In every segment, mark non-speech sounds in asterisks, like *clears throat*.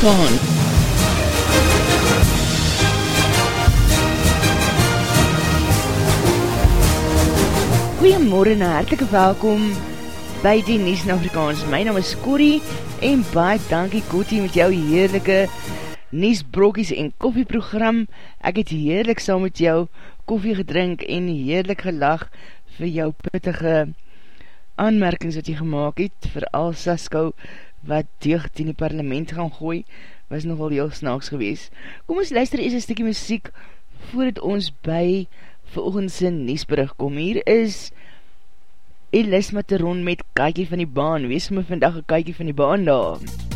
Afrikaans. Goeiemorgen en hartelike welkom by die Nies in Afrikaans. My naam is Corrie en baie dankie Kotie met jou heerlijke Nies brokies en koffieprogram. Ek het heerlik saam met jou koffie gedrink en heerlik gelag vir jou pittige aanmerkings wat jy gemaakt het, vir al Sasko wat deeg in die parlement gaan gooi, was nogal heel snaaks gewees. Kom ons luister eers een stikkie muziek voordat ons by volgendse Niesbrug kom. Hier is Elis Materon met Kaikie van die Baan. Wees my vandag een Kaikie van die Baan daar.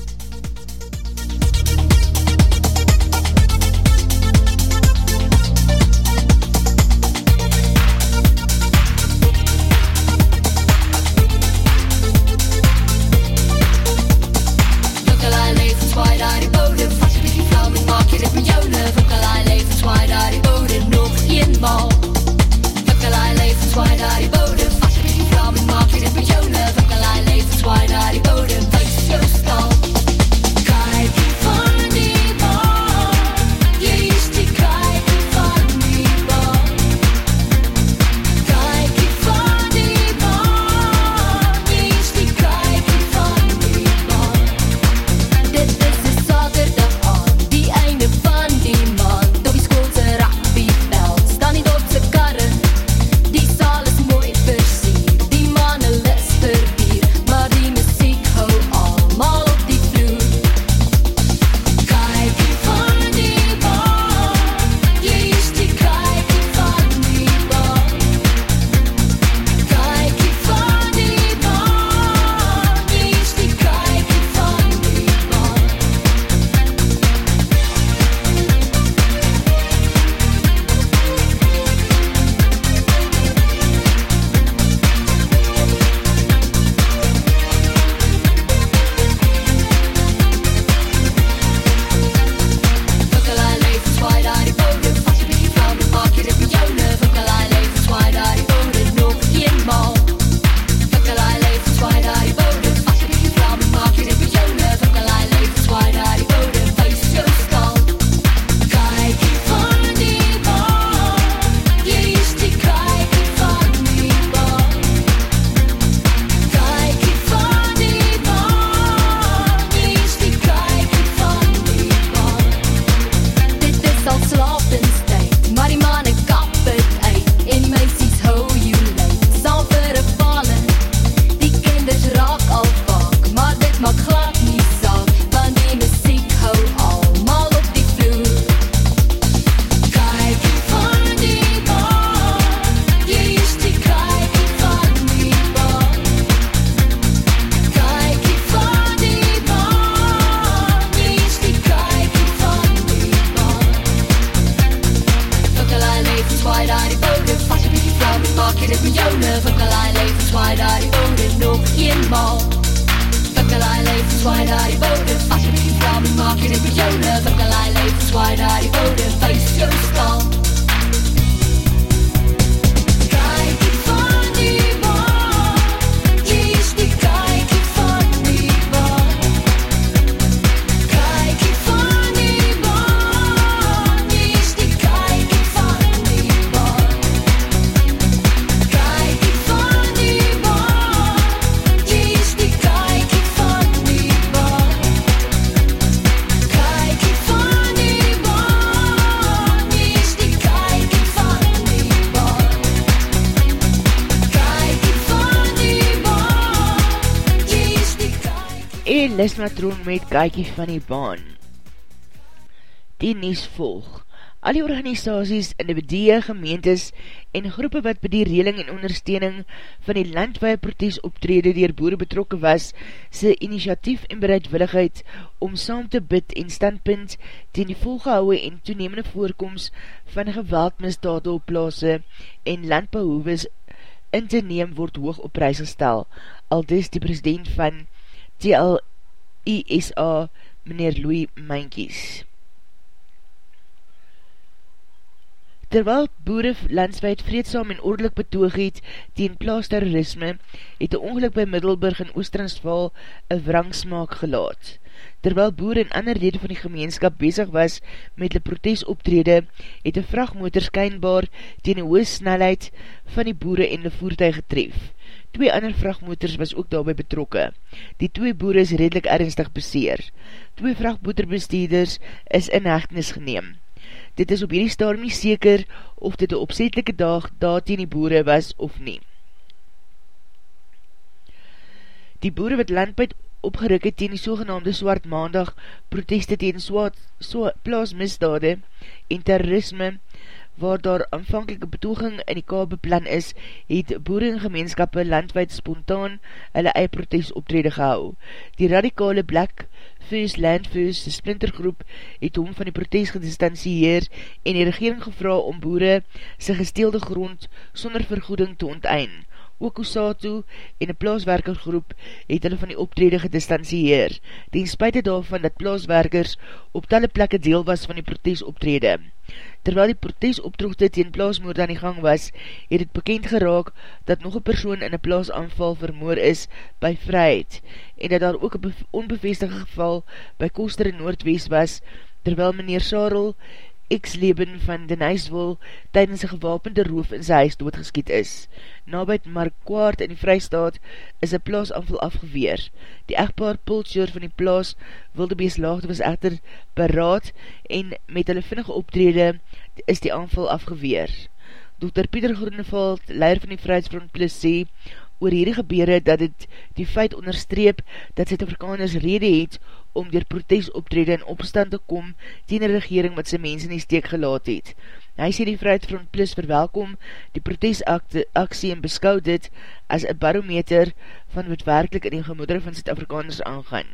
Lismatroon met Kaikie van die Baan. Die Nies volg. Al die organisaties, individue, gemeentes en groepe wat by die reling en ondersteuning van die landwaie protes optrede dier boere betrokke was, sy initiatief en bereidwilligheid om saam te bid en standpunt ten die volgehouwe en toenemende voorkomst van geweldmisdade op plaas en landbehoeves in te neem word hoog op prijs gestel, al dis die president van TL ISA, meneer Louis Mankies. Terwyl boere landswijd vreedsam en ordelik betoog het teen plaas terrorisme, het die ongeluk by Middelburg in Oostransval een wrangsmaak gelaat. Terwyl boer en ander lede van die gemeenskap bezig was met die protesoptrede, het die vrachtmotor skynbaar teen die hoge snelheid van die boere en die voertuig getref. Twee ander vrachtmotors was ook daarby betrokke. Die twee boere is redelijk ernstig beseer. Twee vrachtmotorbestuurders is in hechtenis geneem. Dit is op hierdie stadium nie seker of dit een opzetelike dag daar teen die boere was of nie. Die boere wat landbuit opgeruk het teen die sogenaamde Swart Maandag proteste teen swart, swart plaasmisdade en terrorisme waar daar aanvankelike betoging in die kaal beplan is, het boere en gemeenskappe landwijd spontaan hulle eie protest optrede gehou. Die radikale Black First Land First, die splintergroep, het om van die protest gedistansieer en die regering gevra om boere sy gesteelde grond sonder vergoeding te ontein. Ook Osato en een plaaswerkergroep het hulle van die optrede gedistansieer, ten spuite daarvan dat plaaswerkers op talle plekke deel was van die protestoptrede. Terwyl die protestopdroogte teen plaasmoord aan die gang was, het het bekend geraak dat nog een persoon in een plaasanval vermoor is by vryheid en dat daar ook een onbevestige geval by Koster in Noordwest was, terwyl meneer Sarel ex-leben van Denijswil tydens een gewapende roof in sy huis doodgeskiet is. Nabijt Markwaard in die Vrystaat is een plaasanval afgeweer. Die echtpaar Pultjur van die plaas wilde beeslaagde was echter beraad en met hulle vinnige optrede is die aanval afgeweer. Dr. Pieter Groeneveld, leier van die Vryheidsfront Plus sê, oor hierdie gebeure dat het die feit onderstreep dat Zuid-Afrikaners rede het om dier protestoptrede in opstand te kom teen die regering wat sy mens in die steek gelaat het. Hy sê die Vrijheidfront Plus verwelkom die protestaksie en beskou dit as een barometer van wat werkelijk in die gemoedere van Zuid-Afrikaners aangaan.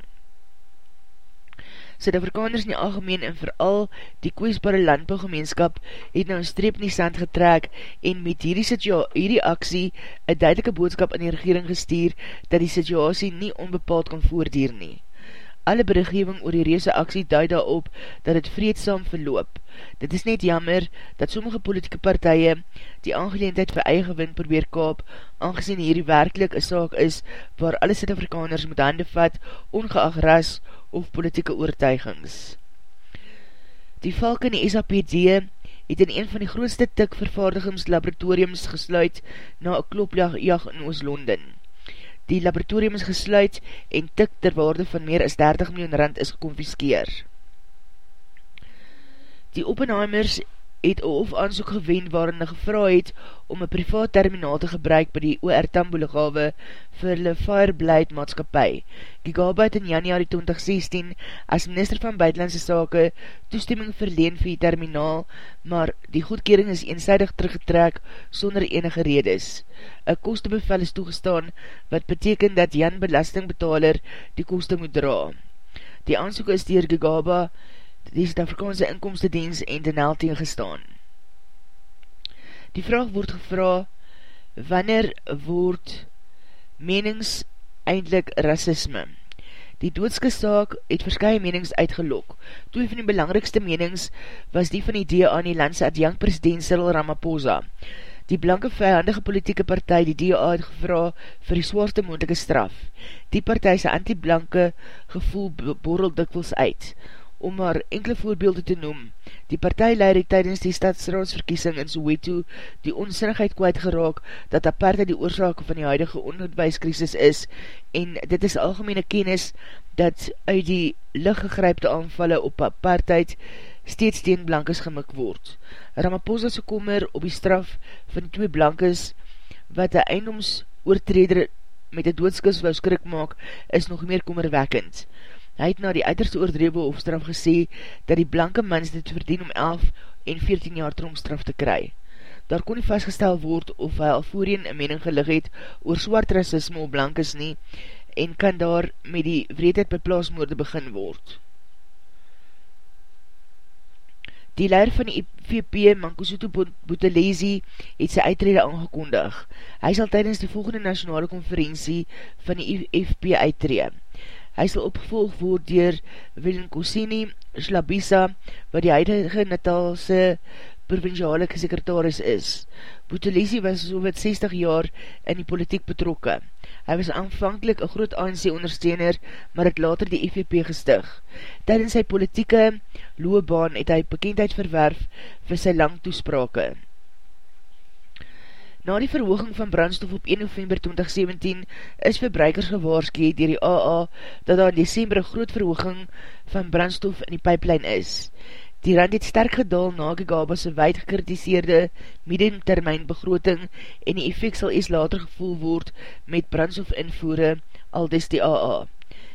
Suid-Afrikaners in die algemeen en vooral die kweesbare landbouwgemeenskap het nou een streep in die sand getrek en met hierdie, hierdie aksie een duidelike boodskap in die regering gestuur dat die situasie nie onbepaald kan voordier nie. Alle berichtgeving oor die reese aksie duid daarop dat het vreedsam verloop. Dit is net jammer dat sommige politieke partije die aangeleendheid vir eie gewin probeer kaap, aangezien hierdie werkelijk een saak is waar alle Suid-Afrikaners moet hande vat, ongeacht ras of politieke oortuigings. Die valk in die SAPD het in een van die grootste tikvervaardigingslaboratoriums gesluit na een klopjag in Oost-London. Die laboratorium is gesluit en tik ter waarde van meer as 30 miljoen rand is geconfiskeer. Die Oppenheimers het of aansoek gewend waarin hulle gevra het om een privaat terminaal te gebruik by die OR Tamboelegawe vir hulle Fireblade maatskapie. Gigabe het in januari 2016 as minister van buitenlandse sake toestemming verleen vir die terminaal, maar die goedkering is eenzijdig teruggetrek sonder enige redes. Een kostebevel is toegestaan wat beteken dat Jan belastingbetaler die koste moet dra. Die aansoek is dier Gigabe die Suid-Afrikaanse inkomstedienst en de NEL tegengestaan. Die vraag word gevra, wanneer word menings eindelijk racisme? Die doodske saak het verskye menings uitgelok. Twee van die belangrikste menings was die van die DA aan die landse adjang president Cyril Ramaphosa. Die blanke vijandige politieke partij, die DA, het gevra vir die zwaarste moendelike straf. Die partij sy anti-blanke gevoel borrel dikwels uit om maar enkele voorbeelde te noem. Die partijleider tydens die stadsraadsverkiesing in Soweto die onsinnigheid kwijt geraak dat aparte die oorzaak van die huidige onderwijskrisis is en dit is algemene kennis dat uit die lichtgegrypte aanvalle op apartheid steeds teen blankes gemik word. Ramaphosa's kommer op die straf van die twee blankes wat die eindoms oortreder met die doodskus wou skrik maak is nog meer kommerwekkend. Hy het na die uiterste oordrewe opstraf gesê dat die blanke mens dit verdien om 11 en 14 jaar tromstraf te kry. Daar kon nie vastgestel word of hy al voorheen een mening gelig het oor swart racisme op blankes nie en kan daar met die wreedheid by plaasmoorde begin word. Die leider van die IVP, Mankosuto Botelezi, het sy uitrede aangekondig. Hy sal tydens die volgende nationale konferentie van die IVP uitrede. Hy sal opgevolg word dier Willem Kosini Schlabisa, wat die huidige Natalse provinciale sekretaris is. Boetelesi was so wat 60 jaar in die politiek betrokke. Hy was aanvankelijk een groot ANC ondersteuner, maar het later die EVP gestig. Tijdens sy politieke loopbaan het hy bekendheid verwerf vir sy lang toesprake. Na die verhooging van brandstof op 1 november 2017 is verbruikers gewaarskie dier die AA dat daar in december een groot verhooging van brandstof in die pipeline is. Die rand het sterk gedaal na Gagabas wijd gekritiseerde mediumtermijn begroting en die effect sal ees later gevoel word met brandstof invoere al dis die AA.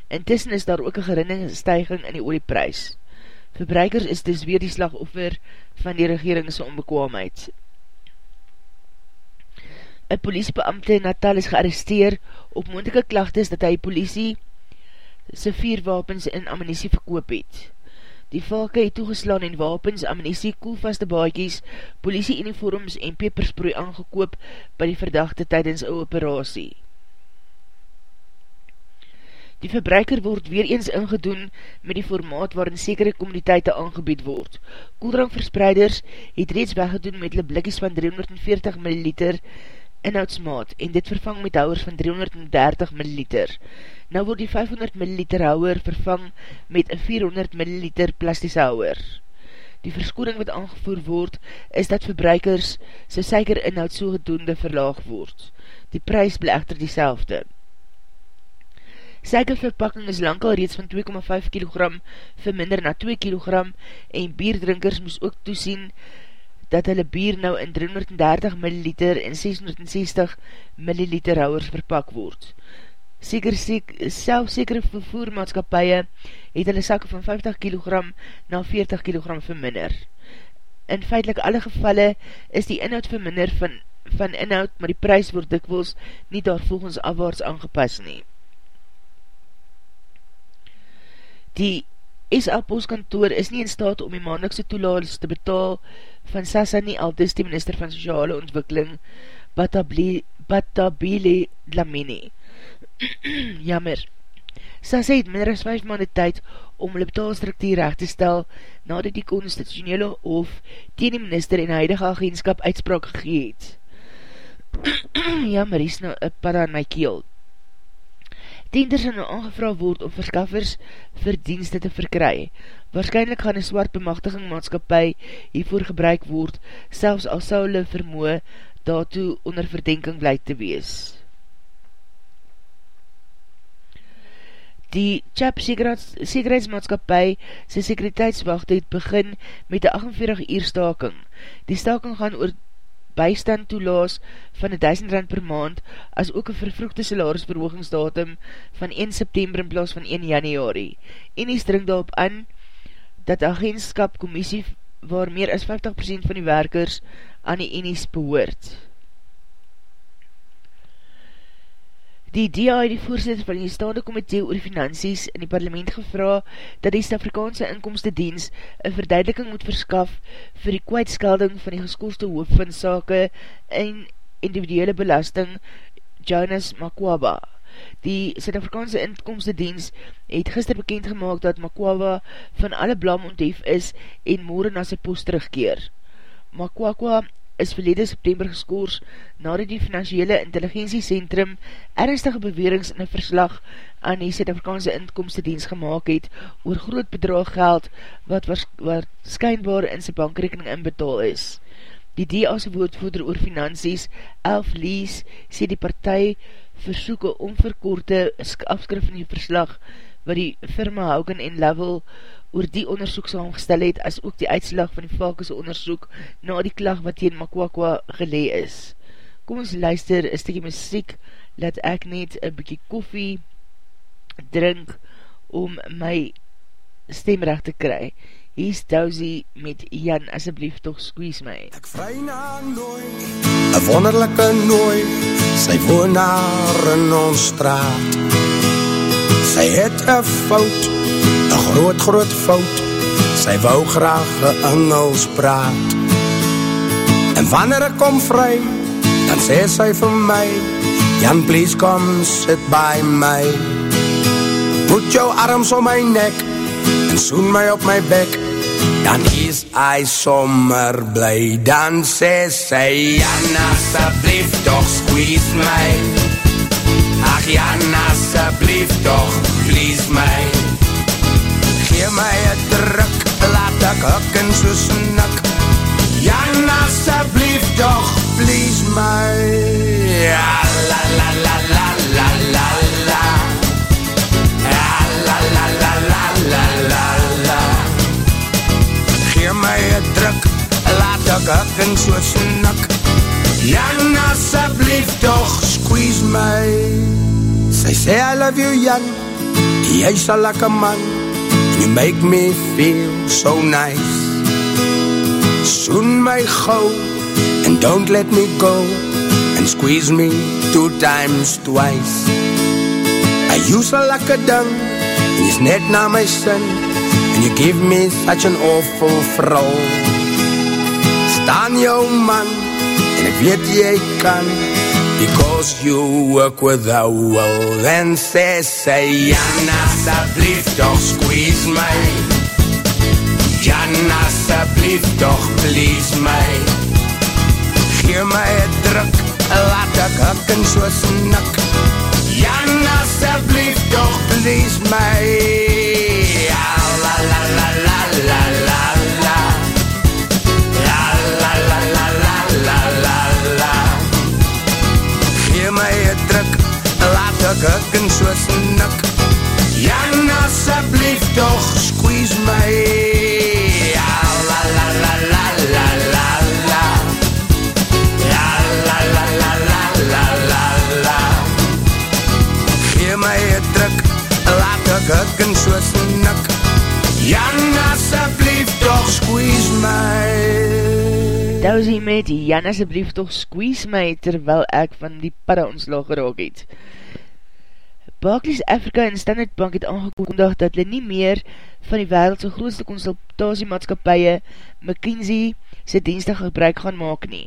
Intussen is daar ook een gerinningstijging in die olieprys. Verbruikers is dus weer die slagoffer van die regeringse onbekwaamheid. Een politiebeamte in Natal is gearresteer op moendelike klachtes dat hy politie sy vier wapens in ammunisie verkoop het. Die valke het toegeslaan en wapens, ammunisie, koelvaste baadjies, politie-uniforms en pepersproei aangekoop by die verdachte tydens ou operatie. Die verbruiker word weer eens ingedoen met die formaat waarin sekere communiteite aangebied word. Koeldrankverspreiders het reeds weggedoen met hulle blikkies van 340 ml inhoudsmaat en dit vervang met houwers van 330 ml. Nou word die 500 ml houwer vervang met een 400 ml plastische houwer. Die verskoring wat aangevoer word is dat verbruikers sy suiker inhoud so gedoende verlaag word. Die prijs bly echter die selfde. Suikerverpakking is lang al reeds van 2,5 kg verminder na 2 kg en bierdrinkers moes ook toesien dat hulle bier nou in 330 ml en 660 ml houwers verpak word. Seker, seker, self sekere vervoermaatskapie het hulle sakke van 50 kg na 40 kg verminder. In feitlik alle gevalle is die inhoud verminder van, van inhoud, maar die prijs word dikwels nie daar volgens afwaarts aangepas nie. Die SA postkantoor is nie in staat om die maandelijkse toelaas te betaal van Sasa nie aldus die minister van sociale ontwikkeling Batabile Dlamini. *clears throat* Jammer. Sasa het minder as 5 maanden tyd om hulle betaalstruktuur recht te stel nadat die constitutionele hof teen die minister en huidige agentskap uitspraak gegeet. *clears throat* Jammer, hier is nou een pad aan my keel. Tenders gaan nou aangevra word om verskaffers vir dienste te verkry. Waarschijnlijk gaan een swart bemachtiging maatskapie hiervoor gebruik word, selfs al sal hulle vermoe daartoe onder verdenking bly te wees. Die CHAP sekerheidsmaatskapie sy sekuriteitswacht het begin met die 48 uur staking. Die staking gaan oor bystand toelaas van 1000 rand per maand, as ook een vervroegde salarisverhoogingsdatum van 1 september in plaas van 1 januari. En die string daarop aan, dat agentskap commissie waar meer as 50% van die werkers aan die enies behoort. Die het die voorzitter van die staande komitee oor finansies in die parlement gevra dat die Stafrikaanse inkomste diens een verduideliking moet verskaf vir die kwijtskelding van die geskoolste hoof van sake en individuele belasting Jonas Makwaba. Die Suid-Afrikaanse inkomste diens het gister bekend gemaakt dat Makwaba van alle blam onthef is en morgen na sy post terugkeer. Makwaba is verlede September geskoors nadat die Financiële Intelligentiecentrum ernstige bewerings in een verslag aan die Zuid-Afrikaanse inkomste dienst gemaakt het oor groot bedrag geld wat waarschijnbaar in sy bankrekening inbetaal is. Die DA's woordvoerder oor finansies, Elf Lees, sê die partij versoek een onverkoorde afskrif in die verslag wat die firma Haugen en Level oor die onderzoek saamgestel het, as ook die uitslag van die valkese onderzoek na die klag wat teen Makwakwa gelee is. Kom ons luister, een stikkie muziek, laat ek net een bykie koffie drink om my stemrecht te kry. Hier is Dousie met Jan, asjeblief toch squeeze my. Ek vry na nooi, een wonderlijke nooi, sy woon daar in ons straat. Sy het een fout, groot, groot fout. Sy wou graag een Engels praat. En wanneer ek kom vry Dan sê sy vir my Jan, please come sit by my. Put jou arms om my nek En soen my op my bek. Dan is hy sommer bly. Dan sê sy Jan, asjeblief toch squeeze my Ach Jan, asseblief toch, I love you, Jan. Jy is a lekker man. And you make me feel so nice. Soon my gauw And don't let me go And squeeze me two times twice. I use a lekker ding En jy's net na my sin. And you give me such an awful vrou. Staan jou man En ek weet jy kan Because you work with a will And say, say Jan, asseblief toch squeeze my Jan, asseblief toch please my Geer my een druk Laat ek huk en so snik Jan, asseblief toch please my ek huk en so snik Jan, asseblief toch, squeeze my Ja, la la la la la la la Ja, la la la la la la la Gee my een druk, laat ek huk en so snik Jan, asseblief toch, squeeze my Dousie met Jan asjeblief toch squeeze my terwyl ek van die para ontslag geraak het. Barclays Africa en Standard Bank het aangekondig dat hulle nie meer van die wereldse grootste consultatiemaatskapie McKinsey sy dienstig gebruik gaan maak nie.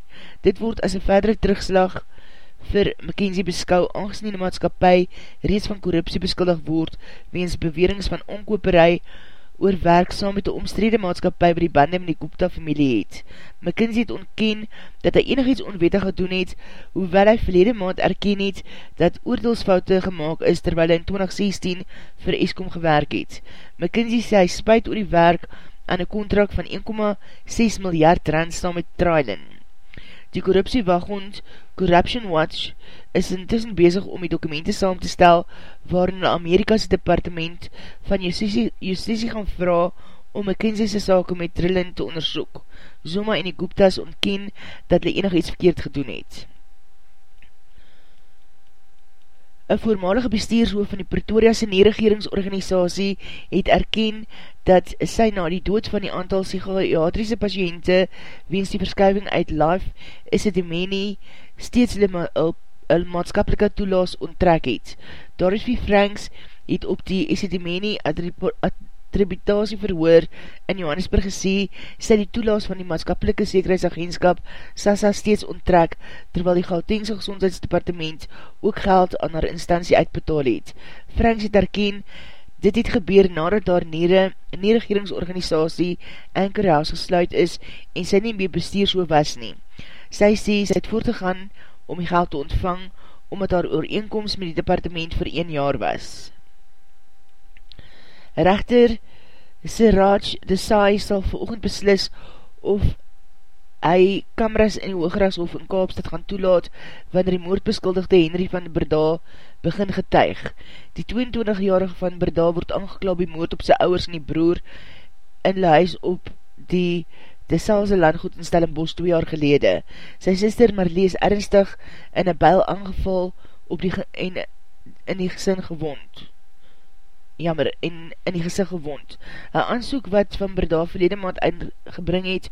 Dit word as een verdere terugslag vir McKinsey beskou aangesien die maatskapie reeds van korruptie beskuldig word weens bewerings van onkoperij oor werk saam met die omstrede maatskapie by die bande met die Gupta familie het. McKinsey het ontken dat hy enig iets onwettig gedoen het, hoewel hy verlede maand erken het dat oordeelsfoute gemaakt is terwyl hy in 2016 vir Eskom gewerk het. McKinsey sê hy spuit oor die werk aan een contract van 1,6 miljard rand saam met Trailen. Die korruptiewaghond Corruption Watch is intussen bezig om die dokumente saam te stel waarin Amerika's departement van justitie, justitie gaan vraag om McKinsey's sake met Trillin te onderzoek. Zoma en die Gupta's ontken dat hulle enig iets verkeerd gedoen het. Een voormalige bestuurshoof van die Pretoriase neregeringsorganisatie het erken dat sy na die dood van die aantal psychiatrische patiënte weens die verskuiving uit life is het die menie steeds hulle ma maatskapelike toelaas onttrek het. Doris V. Franks het op die Esidimeni tributasie verhoor in Johannesburg gesê, sy die toelaas van die maatskapelike sekerheidsagentskap SASA steeds onttrek, terwyl die Gautengse Gezondheidsdepartement ook geld aan haar instantie uitbetaal het. Franks het herken, dit het gebeur nadat daar nere, nie regeringsorganisatie Anchor House gesluit is en sy nie meer bestuur so was nie. Sy sê, sy het voortgegaan om die geld te ontvang, omdat haar ooreenkomst met die departement vir een jaar was. Rechter Siraj Desai sal veroogend beslis of hy kameras in die Hooggrashof in Kaapstad gaan toelaat wanneer die moordbeskuldigde Henry van Berda begin getuig. Die 22-jarige van Berda word aangeklaap die moord op sy ouwers en die broer in huis op die desalse landgoed in Stellenbosch 2 jaar gelede. Sy sister Marlee is ernstig in een bijl aangeval op die en in die gesin gewond jammer, en in die gezicht gewond. Een aansoek wat van Breda verlede maand uitgebring het,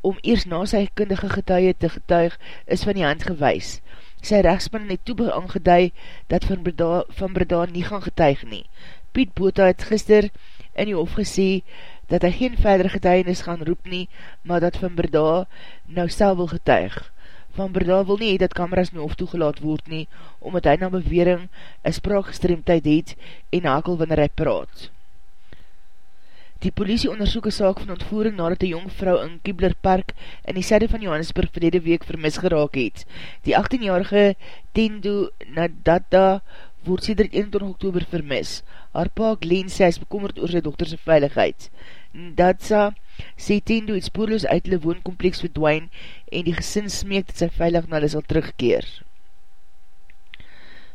om eers na sy kundige getuie te getuig, is van die hand gewys. Sy rechtsman het toe aangeduid, dat van Breda, van Breda nie gaan getuig nie. Piet Bota het gister in die hof gesê, dat hy geen verdere getuienis gaan roep nie, maar dat van Breda nou sel wil getuig. Van Berda wil nie dat kameras nie of toegelaat word nie, omdat hy na bewering een spraakgestreemdheid het en hakel wanneer hy praat. Die politie onderzoek een saak van ontvoering nadat die jong vrou in Kiebler Park in die syde van Johannesburg verlede week vermis geraak het. Die 18-jarige Tendo Nadada word sêder 21 oktober vermis. Haar pa Glenn sê hy is bekommerd oor sy dochterse veiligheid. Datsa sê Tendo het spoorloos uit hulle woonkompleks verdwijn en die gesin smeek dat sy veilig na hulle sal terugkeer.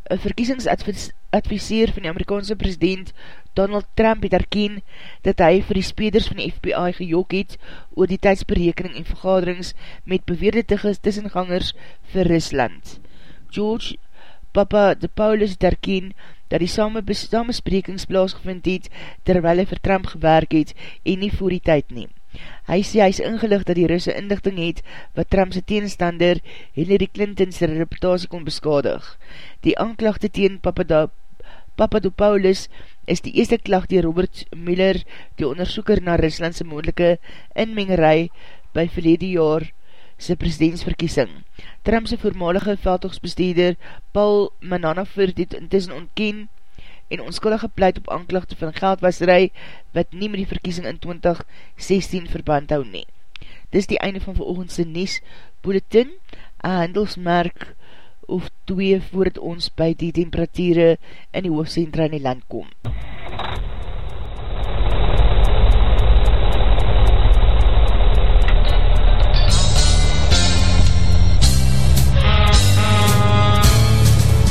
Een verkiesingsadviseer van die Amerikaanse president Donald Trump het herken dat hy vir die speders van die FBI gejok het oor die tijdsberekening en vergaderings met beweerde tussengangers vir Rusland. George Papa de Paulus het herken dat die samensprekings plaasgevind het terwyl hy vir Trump gewerk het en nie voor die tyd neem. Hy sê hy is ingelig dat die Russe indigting het wat Trumpse teenstander Hillary Clinton's reputatie kon beskadig. Die aanklachte teen Papadopoulos is die eerste klacht die Robert Mueller, die onderzoeker na Ruslandse moedelike inmengerij by verlede jaar sy presidentsverkiesing. Trumpse voormalige veldhogsbesteeder Paul Mananafer het intussen ontken en onskuldige pleit op aanklachte van geldwasserij wat nie met die verkiesing in 2016 verband hou nie. Dis die einde van veroogendse Nies Bulletin, een handelsmerk of twee voordat ons by die temperatuur in die hoofdcentra in die land kom.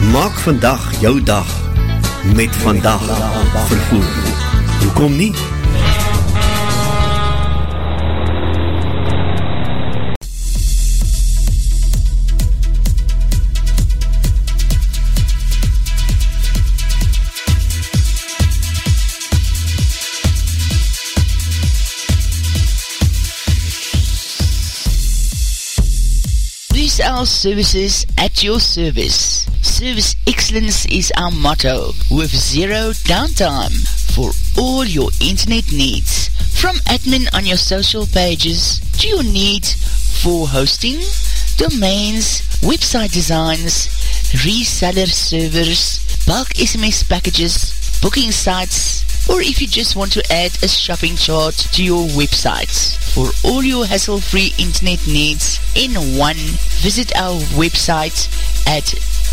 Maak vandag jou dag met vandag vervoer. Hoekom nie? Our services at your service. Service excellence is our motto with zero downtime for all your internet needs. From admin on your social pages to your need for hosting, domains, website designs, reseller servers, bulk SMS packages, booking sites, or if you just want to add a shopping chart to your website. For all your hassle-free internet needs in one, visit our website at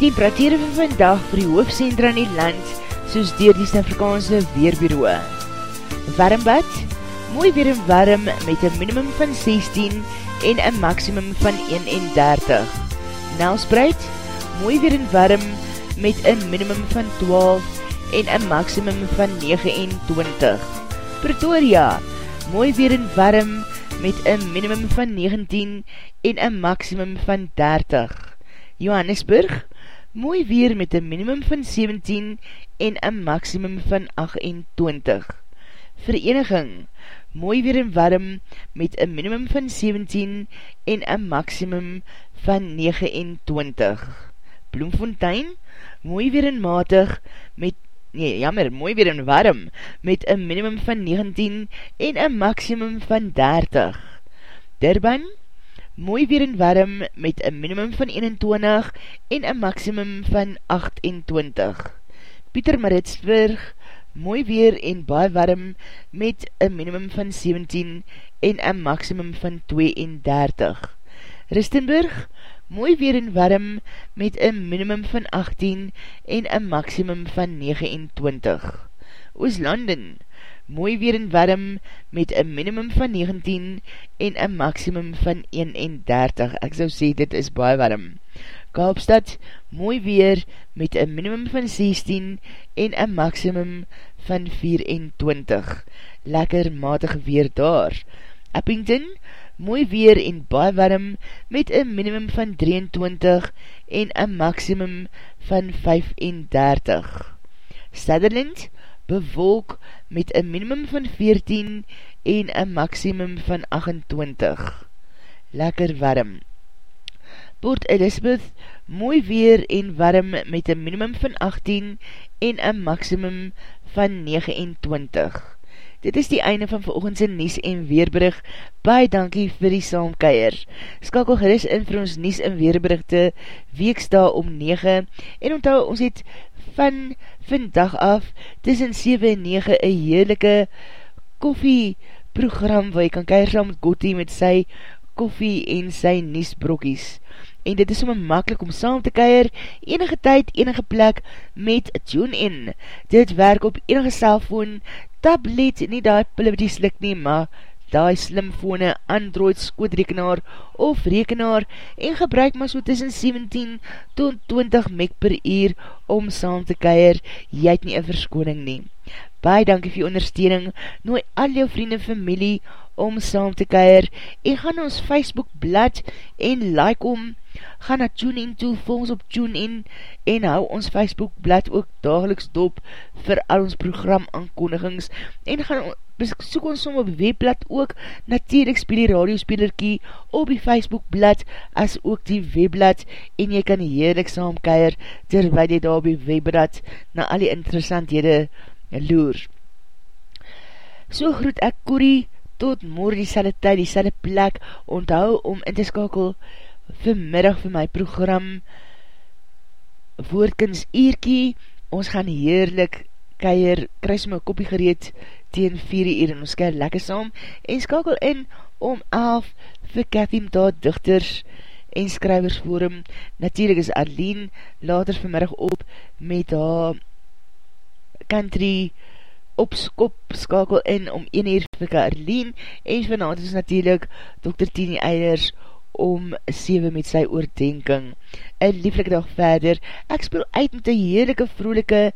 Die temperatuur van vandag vir die hoofdcentra in die land, soos dier die Stanfrikaanse Weerbureau. Warmbad, mooi weer en warm met een minimum van 16 en een maximum van 31. Nelspreid, mooi weer en warm met een minimum van 12 en een maximum van 29. Pretoria, mooi weer en warm met een minimum van 19 en een maximum van 30. Johannesburg, mooi weer met een minimum van 17 en een maximum van 28. Vereniging, mooi weer en warm met een minimum van 17 en een maximum van 29. Bloemfontein, mooi weer en matig met Nee, jammer, mooi weer en warm, met een minimum van 19 en een maximum van 30. Durban, mooi weer en warm met een minimum van 21 en een maximum van 28. Pieter Maritsburg, mooi weer en baie warm met een minimum van 17 en een maximum van 32. Ristenburg, mooi weer en warm met een minimum van 18 en een maximum van 29. Ooslanden, mooi weer en warm met een minimum van 19 en een maximum van 31. Ek sal sê, dit is baie warm. Kaapstad, mooi weer met een minimum van 16 en een maximum van 24. Lekker matig weer daar. Eppington, mooi weer en baie warm met een minimum van 23 en een maximum van 35. Sutherland, bewolk met een minimum van 14 en een maximum van 28. Lekker warm. Port Elizabeth, mooi weer en warm met een minimum van 18 en een maximum van 29. Dit is die einde van veroogendse Nies en Weerbrug. Baie dankie vir die saamkeier. Skakel geris in vir ons Nies en Weerbrugte weeksta om 9 en onthou ons het van vandag af tussen 7 en 9 een heerlijke koffie program waar jy kan keier saam met Gotti met sy koffie en sy Niesbrokkies en dit is sommer makkelijk om saam te keir, enige tyd, enige plek, met TuneIn. Dit werk op enige cellfoon, tablet, nie daar pillebie slik nie, maar die slimfone, Android, skootrekenaar of rekenaar en gebruik maar so tussen 17 tot 20 meg per uur om saam te keir, jy het nie een verskoning nie. Baie dankie vir jou ondersteuning, nooi al jou vrienden, familie om saam te keir en gaan ons Facebook blad en like om. Ga na TuneIn toe, volg ons op TuneIn en hou ons Facebook blad ook dageliks dop vir al ons program aankondigings en gaan besoek ons som op webblad ook natuurlijk speel die radiospelerkie op die Facebook blad as ook die webblad en jy kan heerlik saamkeier terwijl jy daar op die webblad na al die interessanthede loer. So groet ek Corrie tot morgen die selde tyd, die selde plek, onthou om in te skakel vanmiddag vir my program Woordkins Eerkie. Ons gaan heerlik keier, kruis my kopie gereed teen 4 uur en ons keier lekker saam en skakel in om 11 vir Cathy Mdaad Dichters en Skrywersforum. Natuurlijk is Arlene later vanmiddag op met haar country opskop skakel in om 1 uur vir Arlene en vanavond is natuurlijk Dr. Tini Eilers op om 7 met sy oordenking. Een lieflike dag verder, ek speel uit met een heerlijke vroelike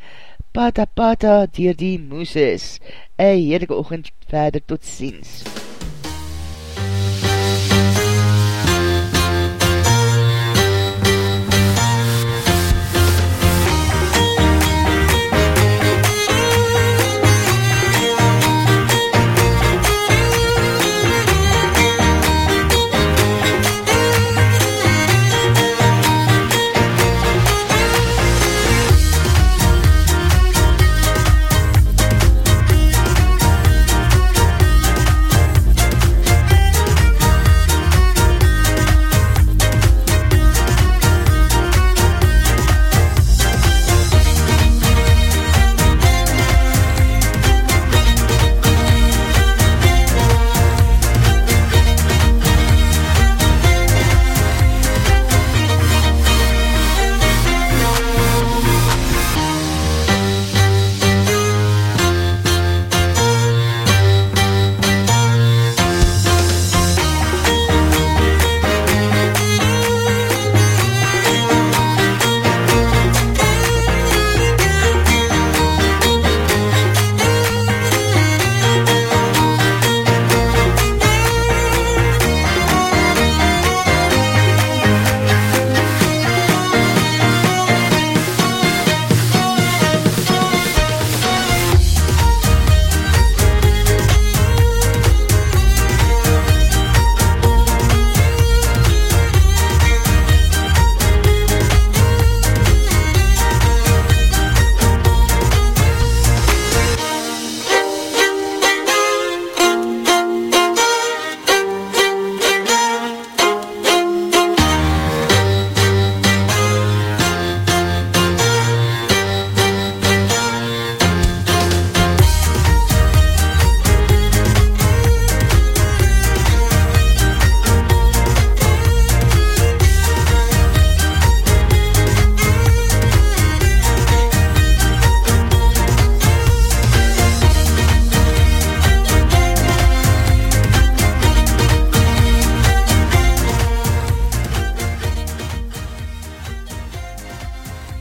pata pata dier die moeses. Een heerlijke oogend verder, tot ziens. MUZIEK